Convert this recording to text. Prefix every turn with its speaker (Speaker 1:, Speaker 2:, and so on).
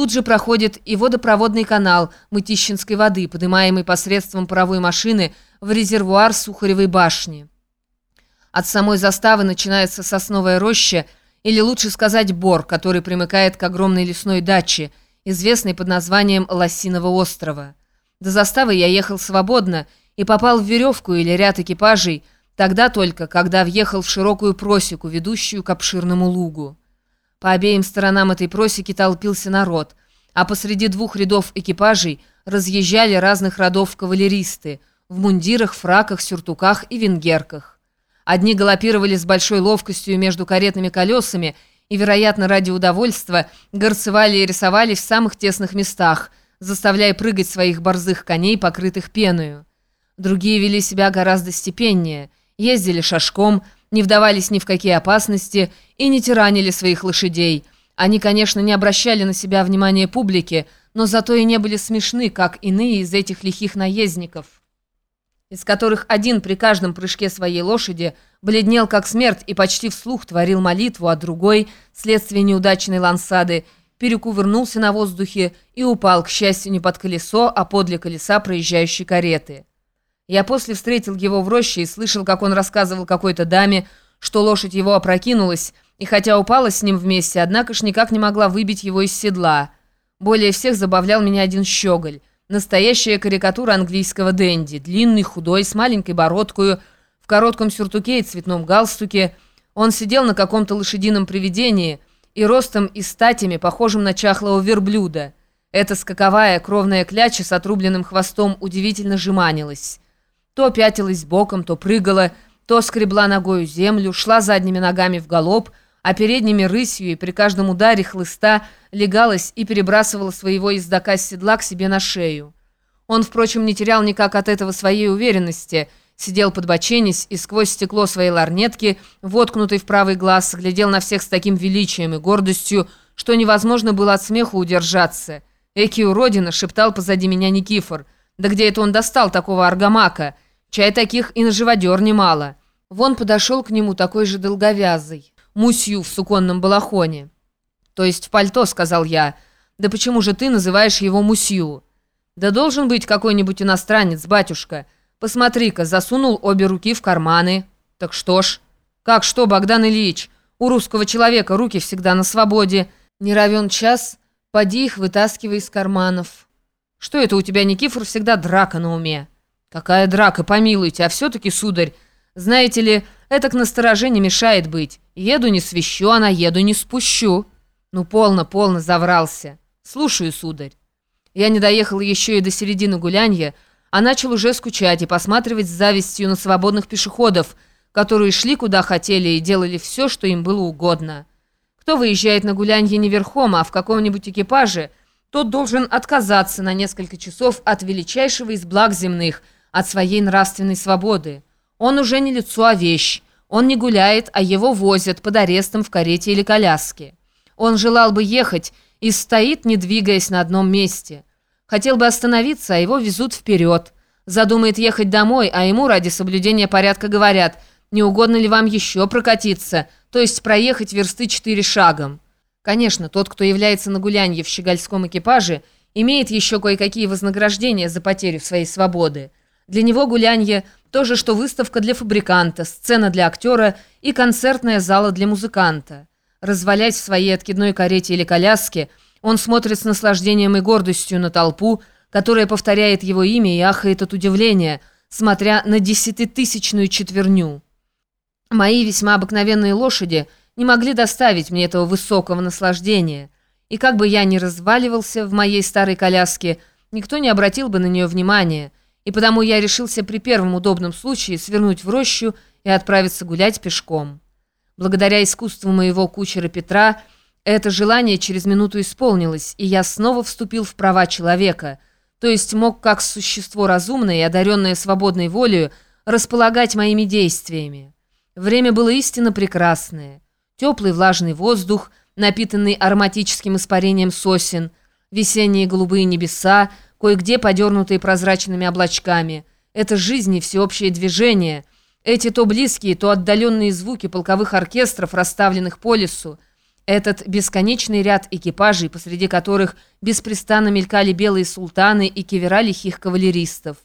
Speaker 1: Тут же проходит и водопроводный канал Мытищинской воды, поднимаемый посредством паровой машины в резервуар Сухаревой башни. От самой заставы начинается сосновая роща, или лучше сказать бор, который примыкает к огромной лесной даче, известной под названием Лосиного острова. До заставы я ехал свободно и попал в веревку или ряд экипажей, тогда только, когда въехал в широкую просеку, ведущую к обширному лугу. По обеим сторонам этой просеки толпился народ, а посреди двух рядов экипажей разъезжали разных родов кавалеристы в мундирах, фраках, сюртуках и венгерках. Одни галопировали с большой ловкостью между каретными колесами и, вероятно, ради удовольствия, горцевали и рисовались в самых тесных местах, заставляя прыгать своих борзых коней, покрытых пеною. Другие вели себя гораздо степеннее, ездили шашком, не вдавались ни в какие опасности и не тиранили своих лошадей. Они, конечно, не обращали на себя внимания публики, но зато и не были смешны, как иные из этих лихих наездников, из которых один при каждом прыжке своей лошади бледнел как смерть и почти вслух творил молитву, а другой, вследствие неудачной лансады, перекувырнулся на воздухе и упал, к счастью, не под колесо, а подле колеса проезжающей кареты. Я после встретил его в роще и слышал, как он рассказывал какой-то даме, что лошадь его опрокинулась, и хотя упала с ним вместе, однако ж никак не могла выбить его из седла. Более всех забавлял меня один щеголь. Настоящая карикатура английского денди. Длинный, худой, с маленькой бородкою, в коротком сюртуке и цветном галстуке. Он сидел на каком-то лошадином привидении и ростом и статями, похожим на чахлого верблюда. Эта скаковая кровная кляча с отрубленным хвостом удивительно жеманилась. То пятилась боком, то прыгала, то скребла ногою землю, шла задними ногами в галоп, а передними рысью и при каждом ударе хлыста легалась и перебрасывала своего ездока с седла к себе на шею. Он, впрочем, не терял никак от этого своей уверенности, сидел подбоченясь и сквозь стекло своей ларнетки, воткнутый в правый глаз, глядел на всех с таким величием и гордостью, что невозможно было от смеху удержаться. «Эки уродина!» — шептал позади меня Никифор — да где это он достал такого аргамака? Чай таких и на живодер немало. Вон подошел к нему такой же долговязый, мусью в суконном балахоне. То есть в пальто, сказал я. Да почему же ты называешь его мусью? Да должен быть какой-нибудь иностранец, батюшка. Посмотри-ка, засунул обе руки в карманы. Так что ж? Как что, Богдан Ильич? У русского человека руки всегда на свободе. Не равен час, поди их вытаскивай из карманов». Что это у тебя, Никифор, всегда драка на уме? Какая драка, помилуйте, а все-таки, сударь, знаете ли, это к настороже не мешает быть. Еду не свищу, а на еду не спущу. Ну, полно, полно, заврался. Слушаю, сударь. Я не доехал еще и до середины гулянья, а начал уже скучать и посматривать с завистью на свободных пешеходов, которые шли куда хотели и делали все, что им было угодно. Кто выезжает на гулянье не верхом, а в каком-нибудь экипаже – тот должен отказаться на несколько часов от величайшего из благ земных, от своей нравственной свободы. Он уже не лицо, а вещь. Он не гуляет, а его возят под арестом в карете или коляске. Он желал бы ехать и стоит, не двигаясь на одном месте. Хотел бы остановиться, а его везут вперед. Задумает ехать домой, а ему ради соблюдения порядка говорят, не угодно ли вам еще прокатиться, то есть проехать версты четыре шагом. Конечно, тот, кто является на гулянье в щегольском экипаже, имеет еще кое-какие вознаграждения за потерю своей свободы. Для него гулянье – то же, что выставка для фабриканта, сцена для актера и концертная зала для музыканта. Развалясь в своей откидной карете или коляске, он смотрит с наслаждением и гордостью на толпу, которая повторяет его имя и ахает от удивления, смотря на десятитысячную четверню. Мои весьма обыкновенные лошади – не могли доставить мне этого высокого наслаждения. И как бы я ни разваливался в моей старой коляске, никто не обратил бы на нее внимания, и потому я решился при первом удобном случае свернуть в рощу и отправиться гулять пешком. Благодаря искусству моего кучера Петра, это желание через минуту исполнилось, и я снова вступил в права человека, то есть мог как существо разумное и одаренное свободной волею располагать моими действиями. Время было истинно прекрасное. Теплый влажный воздух, напитанный ароматическим испарением сосен, весенние голубые небеса, кое-где подернутые прозрачными облачками. Это жизнь и всеобщее движение. Эти то близкие, то отдаленные звуки полковых оркестров, расставленных по лесу. Этот бесконечный ряд экипажей, посреди которых беспрестанно мелькали белые султаны и кивера лихих кавалеристов.